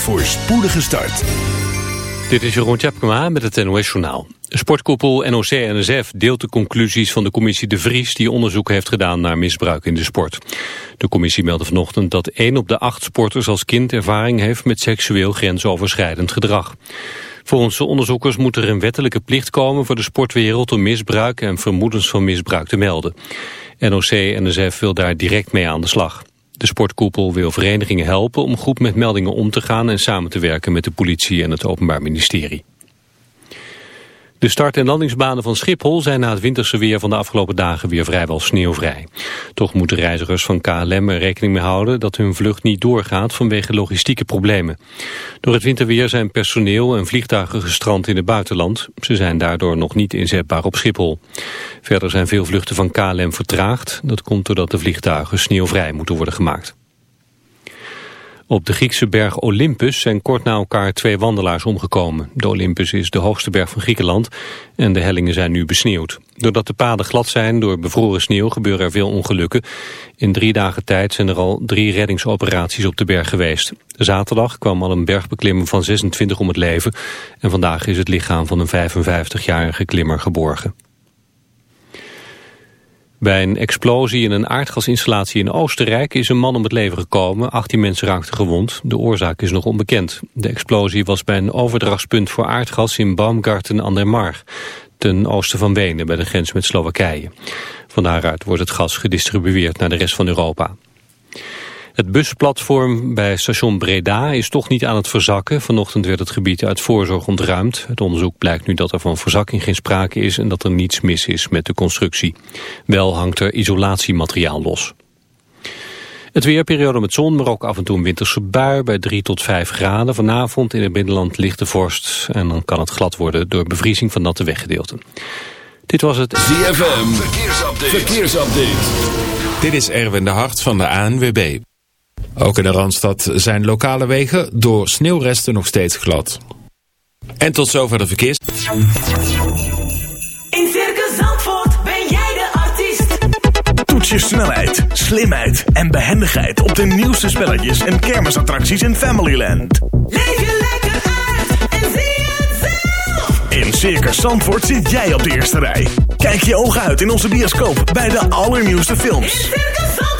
voor spoedige start. Dit is Jeroen Tjepkema met het NOS Journaal. Sportkoepel NOC-NSF deelt de conclusies van de commissie De Vries... die onderzoek heeft gedaan naar misbruik in de sport. De commissie meldde vanochtend dat 1 op de 8 sporters als kind ervaring heeft... met seksueel grensoverschrijdend gedrag. Volgens de onderzoekers moet er een wettelijke plicht komen voor de sportwereld om misbruik en vermoedens van misbruik te melden. NOC-NSF wil daar direct mee aan de slag. De sportkoepel wil verenigingen helpen om goed met meldingen om te gaan en samen te werken met de politie en het Openbaar Ministerie. De start- en landingsbanen van Schiphol zijn na het winterse weer van de afgelopen dagen weer vrijwel sneeuwvrij. Toch moeten reizigers van KLM er rekening mee houden dat hun vlucht niet doorgaat vanwege logistieke problemen. Door het winterweer zijn personeel en vliegtuigen gestrand in het buitenland. Ze zijn daardoor nog niet inzetbaar op Schiphol. Verder zijn veel vluchten van KLM vertraagd. Dat komt doordat de vliegtuigen sneeuwvrij moeten worden gemaakt. Op de Griekse berg Olympus zijn kort na elkaar twee wandelaars omgekomen. De Olympus is de hoogste berg van Griekenland en de hellingen zijn nu besneeuwd. Doordat de paden glad zijn door bevroren sneeuw gebeuren er veel ongelukken. In drie dagen tijd zijn er al drie reddingsoperaties op de berg geweest. Zaterdag kwam al een bergbeklimmer van 26 om het leven en vandaag is het lichaam van een 55-jarige klimmer geborgen. Bij een explosie in een aardgasinstallatie in Oostenrijk is een man om het leven gekomen. 18 mensen raakten gewond. De oorzaak is nog onbekend. De explosie was bij een overdrachtspunt voor aardgas in Baumgarten an der Mar, ten oosten van Wenen bij de grens met Slowakije. Van daaruit wordt het gas gedistribueerd naar de rest van Europa. Het busplatform bij station Breda is toch niet aan het verzakken. Vanochtend werd het gebied uit voorzorg ontruimd. Het onderzoek blijkt nu dat er van verzakking geen sprake is... en dat er niets mis is met de constructie. Wel hangt er isolatiemateriaal los. Het weerperiode met zon, maar ook af en toe een winterse bui bij 3 tot 5 graden. Vanavond in het binnenland lichte vorst en dan kan het glad worden door bevriezing van natte weggedeelten. Dit was het ZFM, verkeersupdate. verkeersupdate. Dit is Erwin de Hart van de ANWB. Ook in de Randstad zijn lokale wegen door sneeuwresten nog steeds glad. En tot zover de verkeers. In Circus Zandvoort ben jij de artiest. Toets je snelheid, slimheid en behendigheid op de nieuwste spelletjes en kermisattracties in Familyland. Leef je lekker uit en zie het zelf. In Circus Zandvoort zit jij op de eerste rij. Kijk je ogen uit in onze bioscoop bij de allernieuwste In films. Circus Zandvoort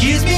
Excuse me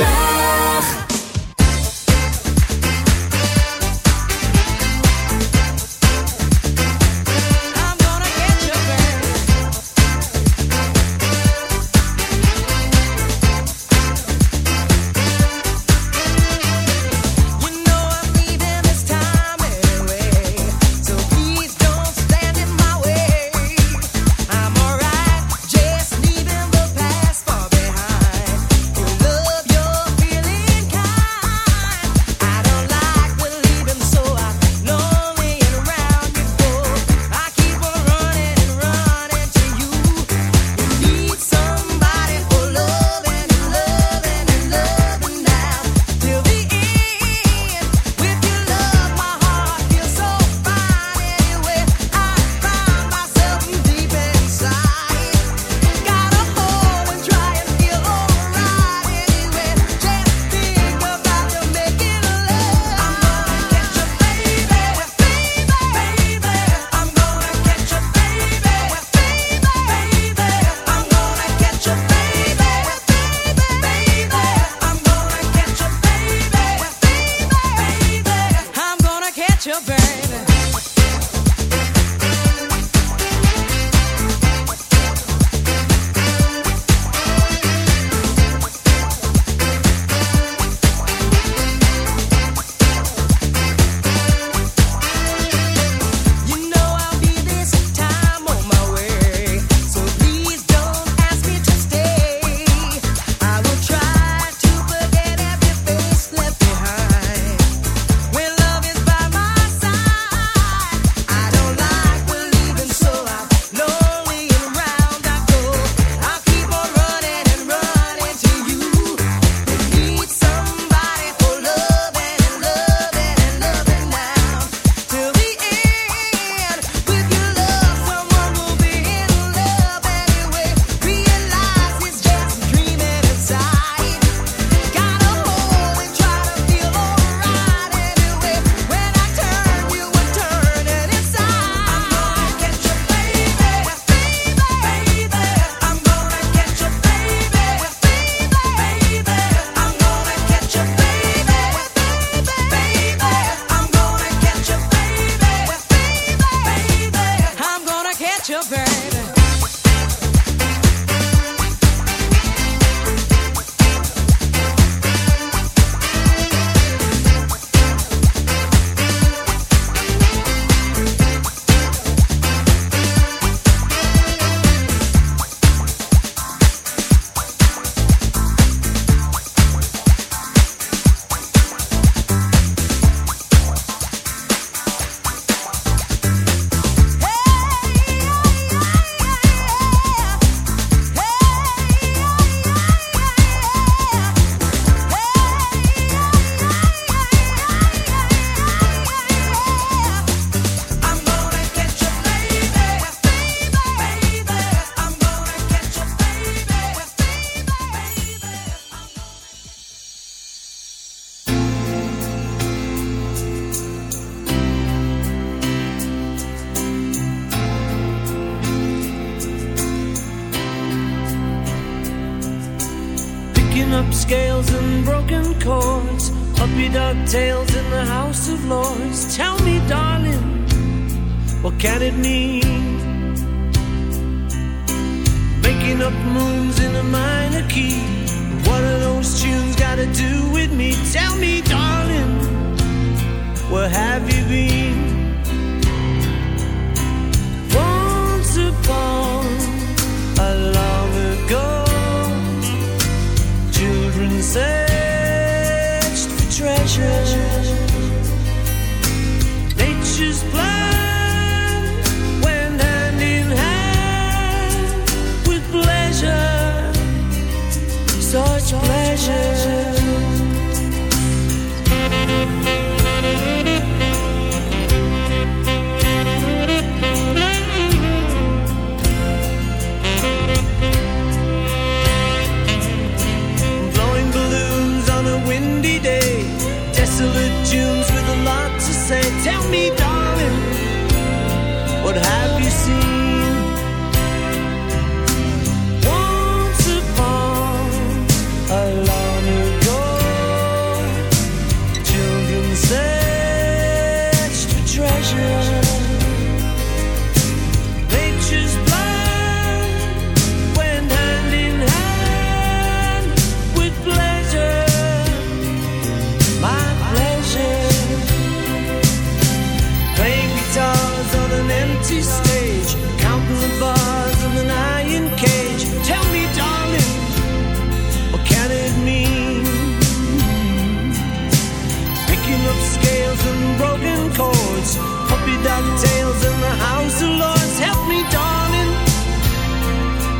50.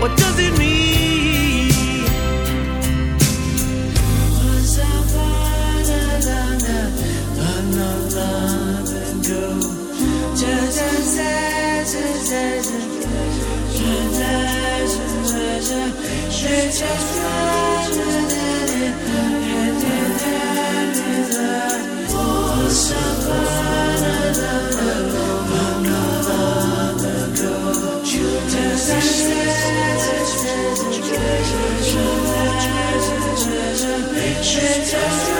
What does it mean? ZFM.